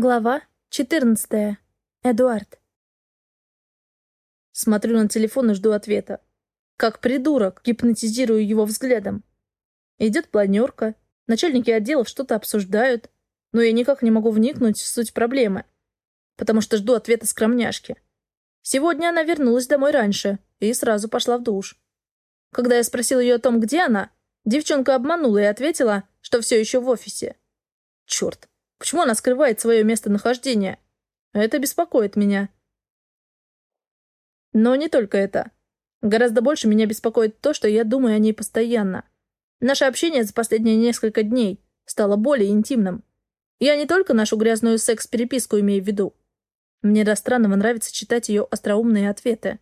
Глава 14. Эдуард. Смотрю на телефон и жду ответа. Как придурок, гипнотизирую его взглядом. Идет планерка, начальники отделов что-то обсуждают, но я никак не могу вникнуть в суть проблемы, потому что жду ответа скромняшки. Сегодня она вернулась домой раньше и сразу пошла в душ. Когда я спросил ее о том, где она, девчонка обманула и ответила, что все еще в офисе. Черт, Почему она скрывает свое местонахождение? Это беспокоит меня. Но не только это. Гораздо больше меня беспокоит то, что я думаю о ней постоянно. Наше общение за последние несколько дней стало более интимным. Я не только нашу грязную секс-переписку имею в виду. Мне до странного нравится читать ее остроумные ответы.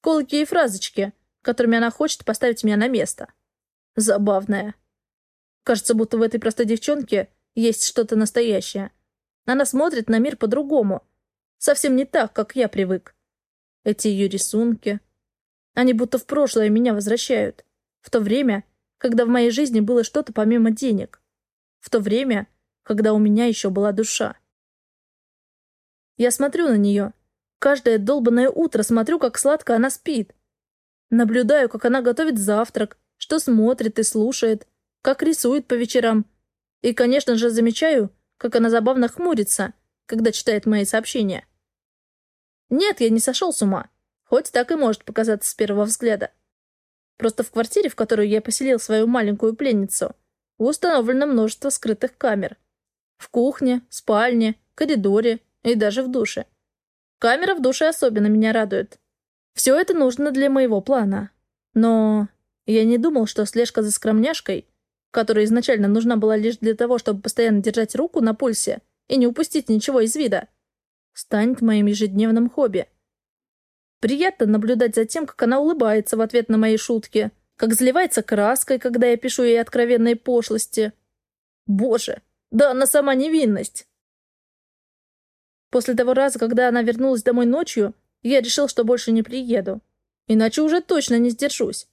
Колки и фразочки, которыми она хочет поставить меня на место. Забавная. Кажется, будто в этой простой девчонке есть что-то настоящее. Она смотрит на мир по-другому. Совсем не так, как я привык. Эти ее рисунки. Они будто в прошлое меня возвращают. В то время, когда в моей жизни было что-то помимо денег. В то время, когда у меня еще была душа. Я смотрю на нее. Каждое долбанное утро смотрю, как сладко она спит. Наблюдаю, как она готовит завтрак, что смотрит и слушает, как рисует по вечерам, и, конечно же, замечаю, как она забавно хмурится, когда читает мои сообщения. Нет, я не сошел с ума. Хоть так и может показаться с первого взгляда. Просто в квартире, в которую я поселил свою маленькую пленницу, установлено множество скрытых камер. В кухне, спальне, коридоре и даже в душе. Камера в душе особенно меня радует. Все это нужно для моего плана. Но я не думал, что слежка за скромняшкой которая изначально нужна была лишь для того, чтобы постоянно держать руку на пульсе и не упустить ничего из вида, станет моим ежедневным хобби. Приятно наблюдать за тем, как она улыбается в ответ на мои шутки, как заливается краской, когда я пишу ей откровенные пошлости. Боже, да она сама невинность. После того раза, когда она вернулась домой ночью, я решил, что больше не приеду. Иначе уже точно не сдержусь.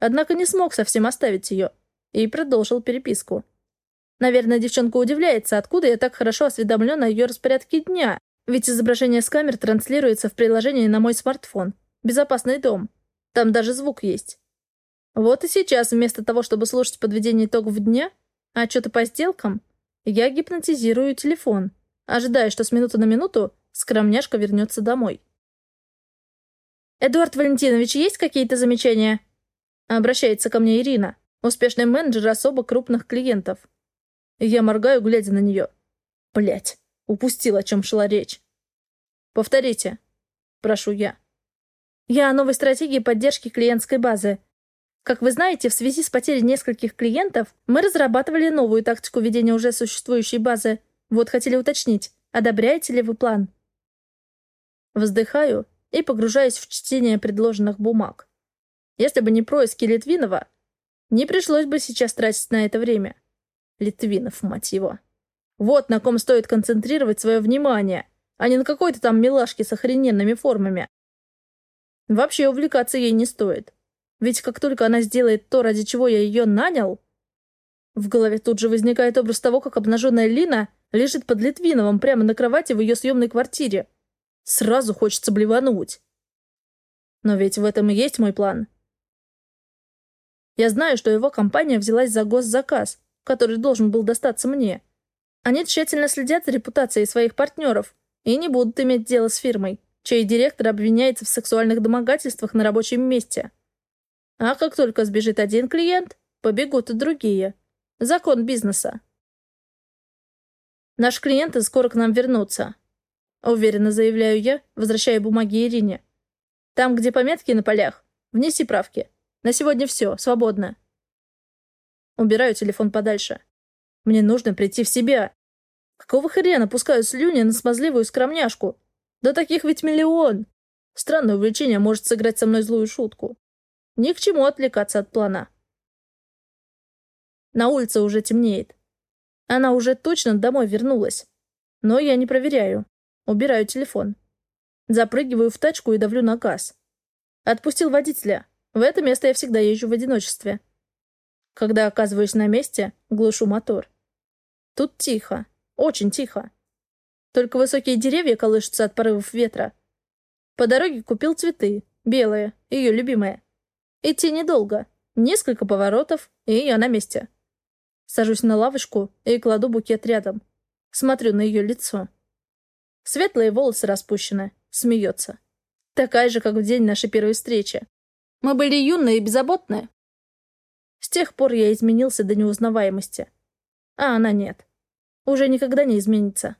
Однако не смог совсем оставить ее и продолжил переписку. Наверное, девчонка удивляется, откуда я так хорошо осведомлен о ее распорядке дня, ведь изображение с камер транслируется в приложении на мой смартфон. Безопасный дом. Там даже звук есть. Вот и сейчас, вместо того, чтобы слушать подведение итогов дня, что-то по сделкам, я гипнотизирую телефон, ожидая, что с минуты на минуту скромняшка вернется домой. «Эдуард Валентинович, есть какие-то замечания?» Обращается ко мне Ирина. Успешный менеджер особо крупных клиентов. Я моргаю, глядя на нее. Блять, упустил, о чем шла речь. Повторите. Прошу я. Я о новой стратегии поддержки клиентской базы. Как вы знаете, в связи с потерей нескольких клиентов, мы разрабатывали новую тактику ведения уже существующей базы. Вот хотели уточнить, одобряете ли вы план? Вздыхаю и погружаюсь в чтение предложенных бумаг. Если бы не происки Литвинова, не пришлось бы сейчас тратить на это время. Литвинов, мать его. Вот на ком стоит концентрировать свое внимание, а не на какой-то там милашке с охрененными формами. Вообще увлекаться ей не стоит. Ведь как только она сделает то, ради чего я ее нанял... В голове тут же возникает образ того, как обнаженная Лина лежит под Литвиновым прямо на кровати в ее съемной квартире. Сразу хочется блевануть. Но ведь в этом и есть мой план. Я знаю, что его компания взялась за госзаказ, который должен был достаться мне. Они тщательно следят за репутацией своих партнеров и не будут иметь дело с фирмой, чей директор обвиняется в сексуальных домогательствах на рабочем месте. А как только сбежит один клиент, побегут и другие. Закон бизнеса. Наши клиенты скоро к нам вернутся. Уверенно заявляю я, возвращая бумаги Ирине. Там, где пометки на полях, внеси правки. На сегодня все, свободно. Убираю телефон подальше. Мне нужно прийти в себя. Какого хрена пускаю слюни на смазливую скромняшку? Да таких ведь миллион. Странное увлечение может сыграть со мной злую шутку. Ни к чему отвлекаться от плана. На улице уже темнеет. Она уже точно домой вернулась. Но я не проверяю. Убираю телефон. Запрыгиваю в тачку и давлю на газ. Отпустил водителя. В это место я всегда езжу в одиночестве. Когда оказываюсь на месте, глушу мотор. Тут тихо, очень тихо. Только высокие деревья колышутся от порывов ветра. По дороге купил цветы, белые, ее любимые. Идти недолго, несколько поворотов, и я на месте. Сажусь на лавочку и кладу букет рядом. Смотрю на ее лицо. Светлые волосы распущены, смеется. Такая же, как в день нашей первой встречи. Мы были юные и беззаботные. С тех пор я изменился до неузнаваемости. А она нет. Уже никогда не изменится.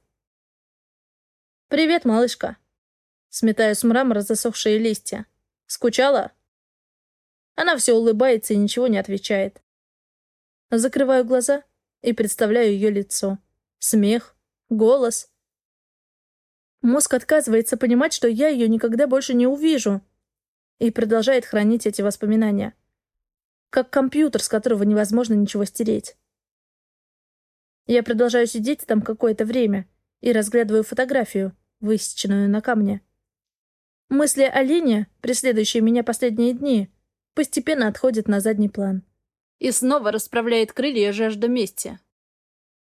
«Привет, малышка!» Сметаю с мрамора засохшие листья. «Скучала?» Она все улыбается и ничего не отвечает. Закрываю глаза и представляю ее лицо. Смех, голос. Мозг отказывается понимать, что я ее никогда больше не увижу. И продолжает хранить эти воспоминания. Как компьютер, с которого невозможно ничего стереть. Я продолжаю сидеть там какое-то время и разглядываю фотографию, высеченную на камне. Мысли о Лене, преследующие меня последние дни, постепенно отходят на задний план. И снова расправляет крылья жажда мести.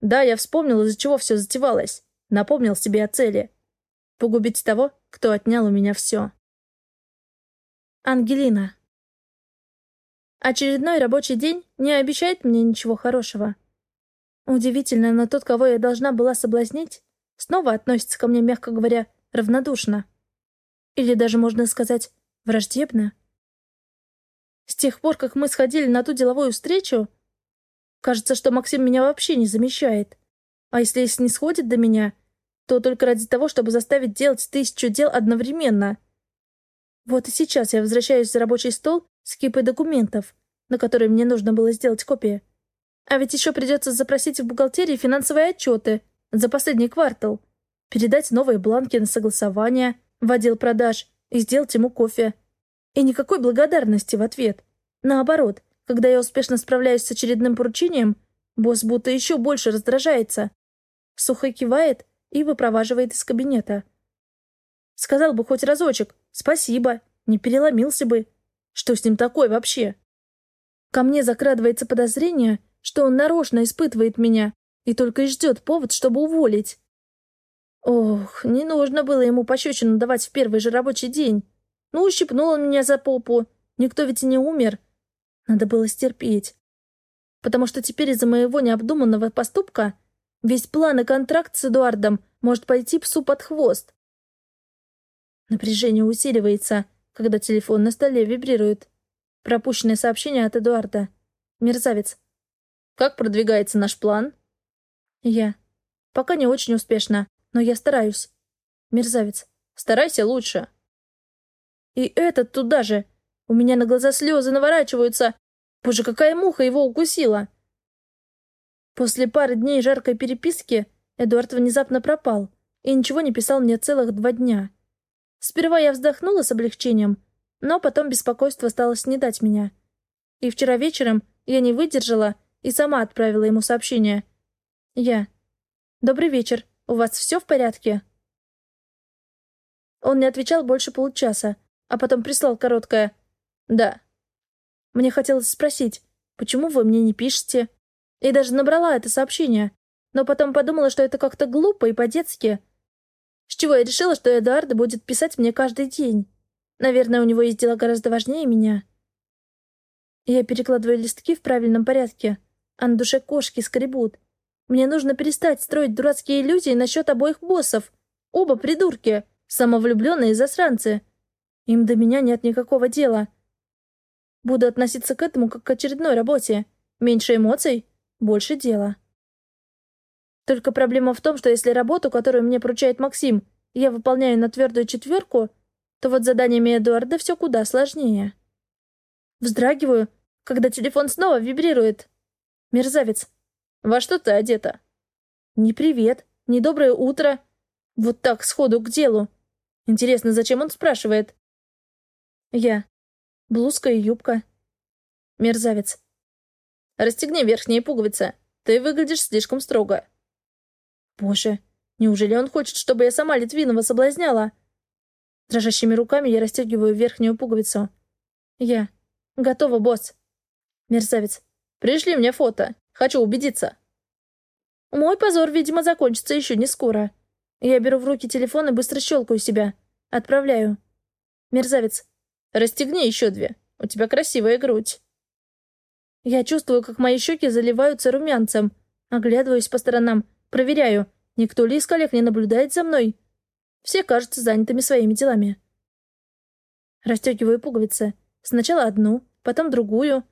Да, я вспомнил, из-за чего все затевалось. Напомнил себе о цели. Погубить того, кто отнял у меня все. Ангелина. Очередной рабочий день не обещает мне ничего хорошего. Удивительно, но тот, кого я должна была соблазнить, снова относится ко мне, мягко говоря, равнодушно. Или даже, можно сказать, враждебно. С тех пор, как мы сходили на ту деловую встречу, кажется, что Максим меня вообще не замечает. А если и не сходит до меня, то только ради того, чтобы заставить делать тысячу дел одновременно. Вот и сейчас я возвращаюсь за рабочий стол с кипой документов, на которые мне нужно было сделать копии. А ведь еще придется запросить в бухгалтерии финансовые отчеты за последний квартал, передать новые бланки на согласование в отдел продаж и сделать ему кофе. И никакой благодарности в ответ. Наоборот, когда я успешно справляюсь с очередным поручением, босс будто еще больше раздражается. Сухо кивает и выпроваживает из кабинета. Сказал бы хоть разочек «спасибо», не переломился бы. Что с ним такое вообще? Ко мне закрадывается подозрение, что он нарочно испытывает меня и только и ждет повод, чтобы уволить. Ох, не нужно было ему пощечину давать в первый же рабочий день. Ну, ущипнул он меня за попу. Никто ведь и не умер. Надо было стерпеть. Потому что теперь из-за моего необдуманного поступка весь план и контракт с Эдуардом может пойти псу под хвост. Напряжение усиливается, когда телефон на столе вибрирует. Пропущенное сообщение от Эдуарда. Мерзавец. Как продвигается наш план? Я. Пока не очень успешно, но я стараюсь. Мерзавец. Старайся лучше. И этот туда же. У меня на глаза слезы наворачиваются. Боже, какая муха его укусила. После пары дней жаркой переписки Эдуард внезапно пропал и ничего не писал мне целых два дня. Сперва я вздохнула с облегчением, но потом беспокойство стало снедать меня. И вчера вечером я не выдержала и сама отправила ему сообщение. Я. «Добрый вечер. У вас все в порядке?» Он не отвечал больше получаса, а потом прислал короткое «Да». Мне хотелось спросить, почему вы мне не пишете? И даже набрала это сообщение, но потом подумала, что это как-то глупо и по-детски. С чего я решила, что Эдуард будет писать мне каждый день. Наверное, у него есть дела гораздо важнее меня. Я перекладываю листки в правильном порядке, а на душе кошки скребут. Мне нужно перестать строить дурацкие иллюзии насчет обоих боссов. Оба придурки, самовлюбленные засранцы. Им до меня нет никакого дела. Буду относиться к этому как к очередной работе. Меньше эмоций, больше дела. Только проблема в том, что если работу, которую мне поручает Максим, я выполняю на твердую четверку, то вот заданиями Эдуарда все куда сложнее. Вздрагиваю, когда телефон снова вибрирует. Мерзавец. Во что ты одета? Не привет, не доброе утро. Вот так, сходу к делу. Интересно, зачем он спрашивает? Я. Блузка и юбка. Мерзавец. Расстегни верхние пуговицы. Ты выглядишь слишком строго. Боже, неужели он хочет, чтобы я сама Литвинова соблазняла? Дрожащими руками я расстегиваю верхнюю пуговицу. Я. Готова, босс. Мерзавец. Пришли мне фото. Хочу убедиться. Мой позор, видимо, закончится еще не скоро. Я беру в руки телефон и быстро щелкаю себя. Отправляю. Мерзавец. Расстегни еще две. У тебя красивая грудь. Я чувствую, как мои щеки заливаются румянцем. Оглядываюсь по сторонам. Проверяю, никто ли из коллег не наблюдает за мной. Все кажутся занятыми своими делами. Растегиваю пуговицы. Сначала одну, потом другую.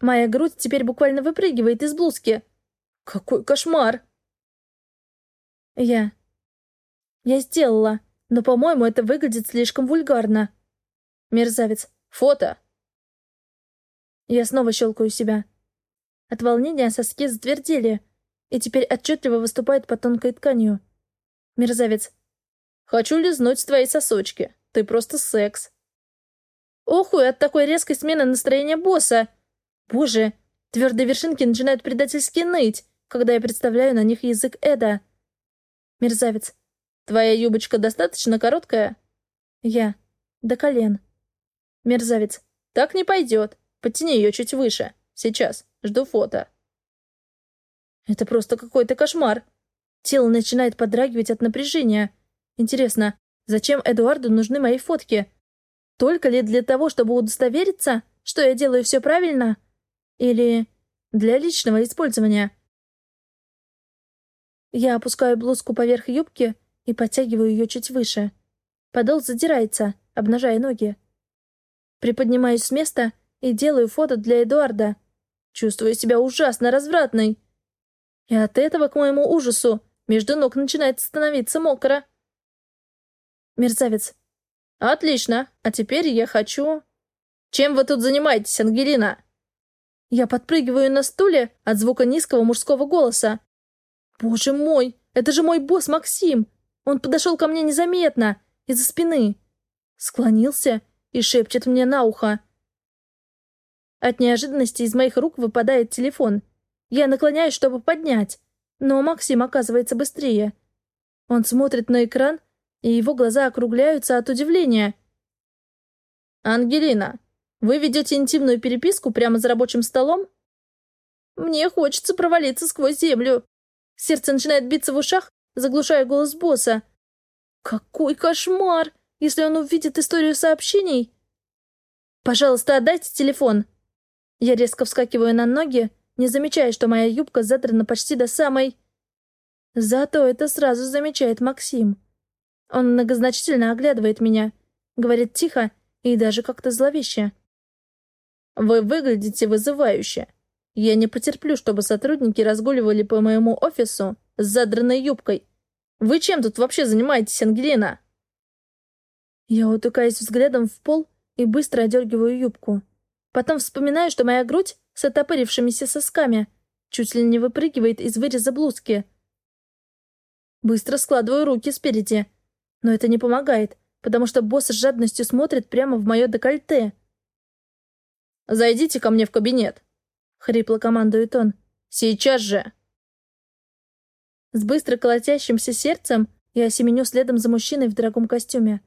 Моя грудь теперь буквально выпрыгивает из блузки. Какой кошмар! Я. Я сделала, но, по-моему, это выглядит слишком вульгарно. Мерзавец. Фото. Я снова щелкаю себя. От волнения соски затвердели, и теперь отчетливо выступают под тонкой тканью. Мерзавец. Хочу лизнуть твои сосочки. Ты просто секс. Охуй от такой резкой смены настроения босса. Боже, твердые вершинки начинают предательски ныть, когда я представляю на них язык Эда. Мерзавец. Твоя юбочка достаточно короткая? Я. До колен. Мерзавец. Так не пойдет. Подтяни ее чуть выше. Сейчас. Жду фото. Это просто какой-то кошмар. Тело начинает подрагивать от напряжения. Интересно, зачем Эдуарду нужны мои фотки? Только ли для того, чтобы удостовериться, что я делаю все правильно? Или для личного использования? Я опускаю блузку поверх юбки и подтягиваю ее чуть выше. Подол задирается, обнажая ноги. Приподнимаюсь с места и делаю фото для Эдуарда. Чувствую себя ужасно развратной. И от этого, к моему ужасу, между ног начинает становиться мокро. Мерзавец, «Отлично. А теперь я хочу...» «Чем вы тут занимаетесь, Ангелина?» Я подпрыгиваю на стуле от звука низкого мужского голоса. «Боже мой, это же мой босс Максим! Он подошел ко мне незаметно, из-за спины. Склонился и шепчет мне на ухо. От неожиданности из моих рук выпадает телефон. Я наклоняюсь, чтобы поднять, но Максим оказывается быстрее. Он смотрит на экран и его глаза округляются от удивления. «Ангелина, вы ведете интимную переписку прямо за рабочим столом?» Мне хочется провалиться сквозь землю. Сердце начинает биться в ушах, заглушая голос босса. Какой кошмар, если он увидит историю сообщений. Пожалуйста, отдайте телефон. Я резко вскакиваю на ноги, не замечая, что моя юбка задрана почти до самой... Зато это сразу замечает Максим. Он многозначительно оглядывает меня, говорит тихо и даже как-то зловеще. «Вы выглядите вызывающе. Я не потерплю, чтобы сотрудники разгуливали по моему офису с задранной юбкой. Вы чем тут вообще занимаетесь, Ангелина?» Я утыкаюсь взглядом в пол и быстро одергиваю юбку. Потом вспоминаю, что моя грудь с отопырившимися сосками чуть ли не выпрыгивает из выреза блузки. Быстро складываю руки спереди — но это не помогает, потому что босс с жадностью смотрит прямо в мое декольте. «Зайдите ко мне в кабинет», — хрипло командует он. «Сейчас же!» С быстро колотящимся сердцем я семеню следом за мужчиной в дорогом костюме.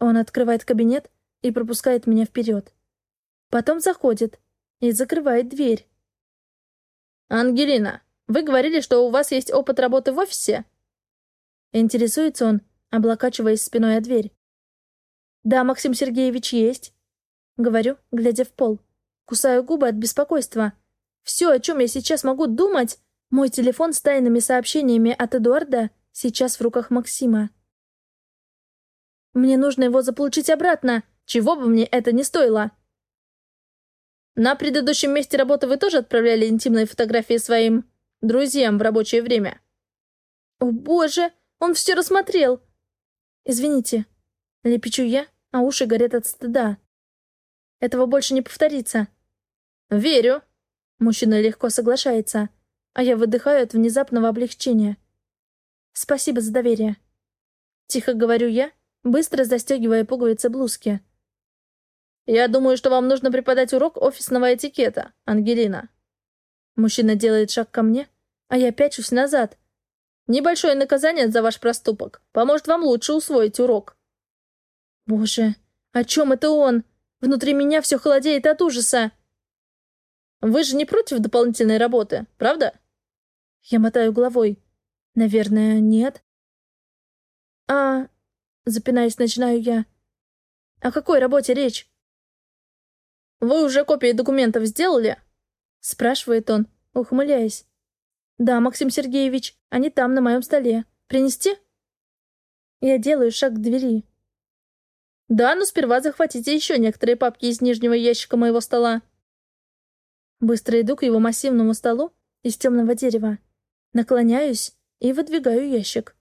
Он открывает кабинет и пропускает меня вперед. Потом заходит и закрывает дверь. «Ангелина, вы говорили, что у вас есть опыт работы в офисе?» Интересуется он, облокачиваясь спиной о дверь. «Да, Максим Сергеевич, есть», — говорю, глядя в пол. Кусаю губы от беспокойства. Все, о чем я сейчас могу думать, мой телефон с тайными сообщениями от Эдуарда сейчас в руках Максима. Мне нужно его заполучить обратно, чего бы мне это ни стоило. На предыдущем месте работы вы тоже отправляли интимные фотографии своим друзьям в рабочее время? О боже, он все рассмотрел. «Извините». Лепечу я, а уши горят от стыда. Этого больше не повторится. «Верю». Мужчина легко соглашается, а я выдыхаю от внезапного облегчения. «Спасибо за доверие». Тихо говорю я, быстро застегивая пуговицы блузки. «Я думаю, что вам нужно преподать урок офисного этикета, Ангелина». Мужчина делает шаг ко мне, а я пячусь назад, Небольшое наказание за ваш проступок поможет вам лучше усвоить урок. Боже, о чем это он? Внутри меня все холодеет от ужаса. Вы же не против дополнительной работы, правда? Я мотаю головой. Наверное, нет. А... Запинаясь, начинаю я. О какой работе речь? «Вы уже копии документов сделали?» Спрашивает он, ухмыляясь. «Да, Максим Сергеевич, они там, на моем столе. Принести?» Я делаю шаг к двери. «Да, но сперва захватите еще некоторые папки из нижнего ящика моего стола». Быстро иду к его массивному столу из темного дерева. Наклоняюсь и выдвигаю ящик.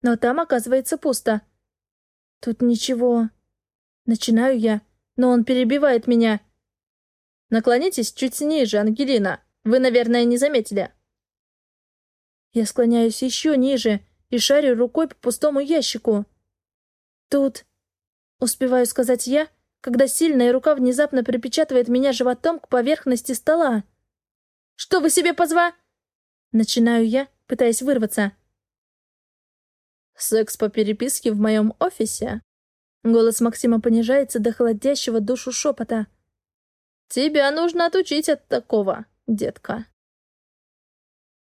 Но там оказывается пусто. Тут ничего. Начинаю я, но он перебивает меня. Наклонитесь чуть ниже, Ангелина. Вы, наверное, не заметили. Я склоняюсь еще ниже и шарю рукой по пустому ящику. Тут... Успеваю сказать я, когда сильная рука внезапно припечатывает меня животом к поверхности стола. «Что вы себе позва...» Начинаю я, пытаясь вырваться. «Секс по переписке в моем офисе?» Голос Максима понижается до холодящего душу шепота. «Тебя нужно отучить от такого, детка».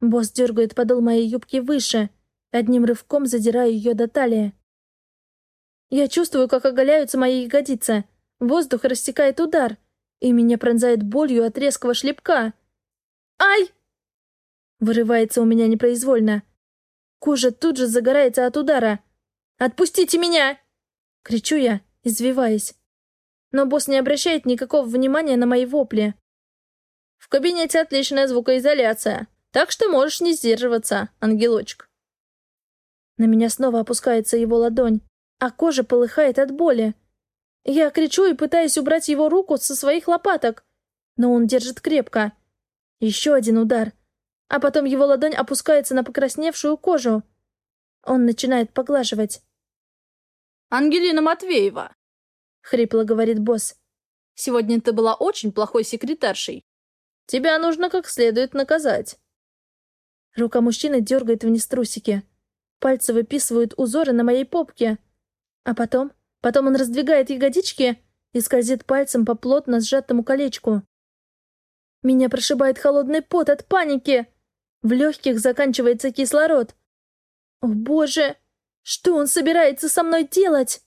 Босс дергает подол моей юбки выше, одним рывком задирая ее до талии. Я чувствую, как оголяются мои ягодицы. Воздух растекает удар, и меня пронзает болью от резкого шлепка. «Ай!» Вырывается у меня непроизвольно. Кожа тут же загорается от удара. «Отпустите меня!» Кричу я, извиваясь. Но босс не обращает никакого внимания на мои вопли. «В кабинете отличная звукоизоляция, так что можешь не сдерживаться, ангелочек». На меня снова опускается его ладонь, а кожа полыхает от боли. Я кричу и пытаюсь убрать его руку со своих лопаток, но он держит крепко. Еще один удар, а потом его ладонь опускается на покрасневшую кожу. Он начинает поглаживать. «Ангелина Матвеева!» — хрипло говорит босс. «Сегодня ты была очень плохой секретаршей. Тебя нужно как следует наказать». Рука мужчины дергает вниз трусики. Пальцы выписывают узоры на моей попке. А потом, потом он раздвигает ягодички и скользит пальцем по плотно сжатому колечку. Меня прошибает холодный пот от паники. В легких заканчивается кислород. О боже, что он собирается со мной делать?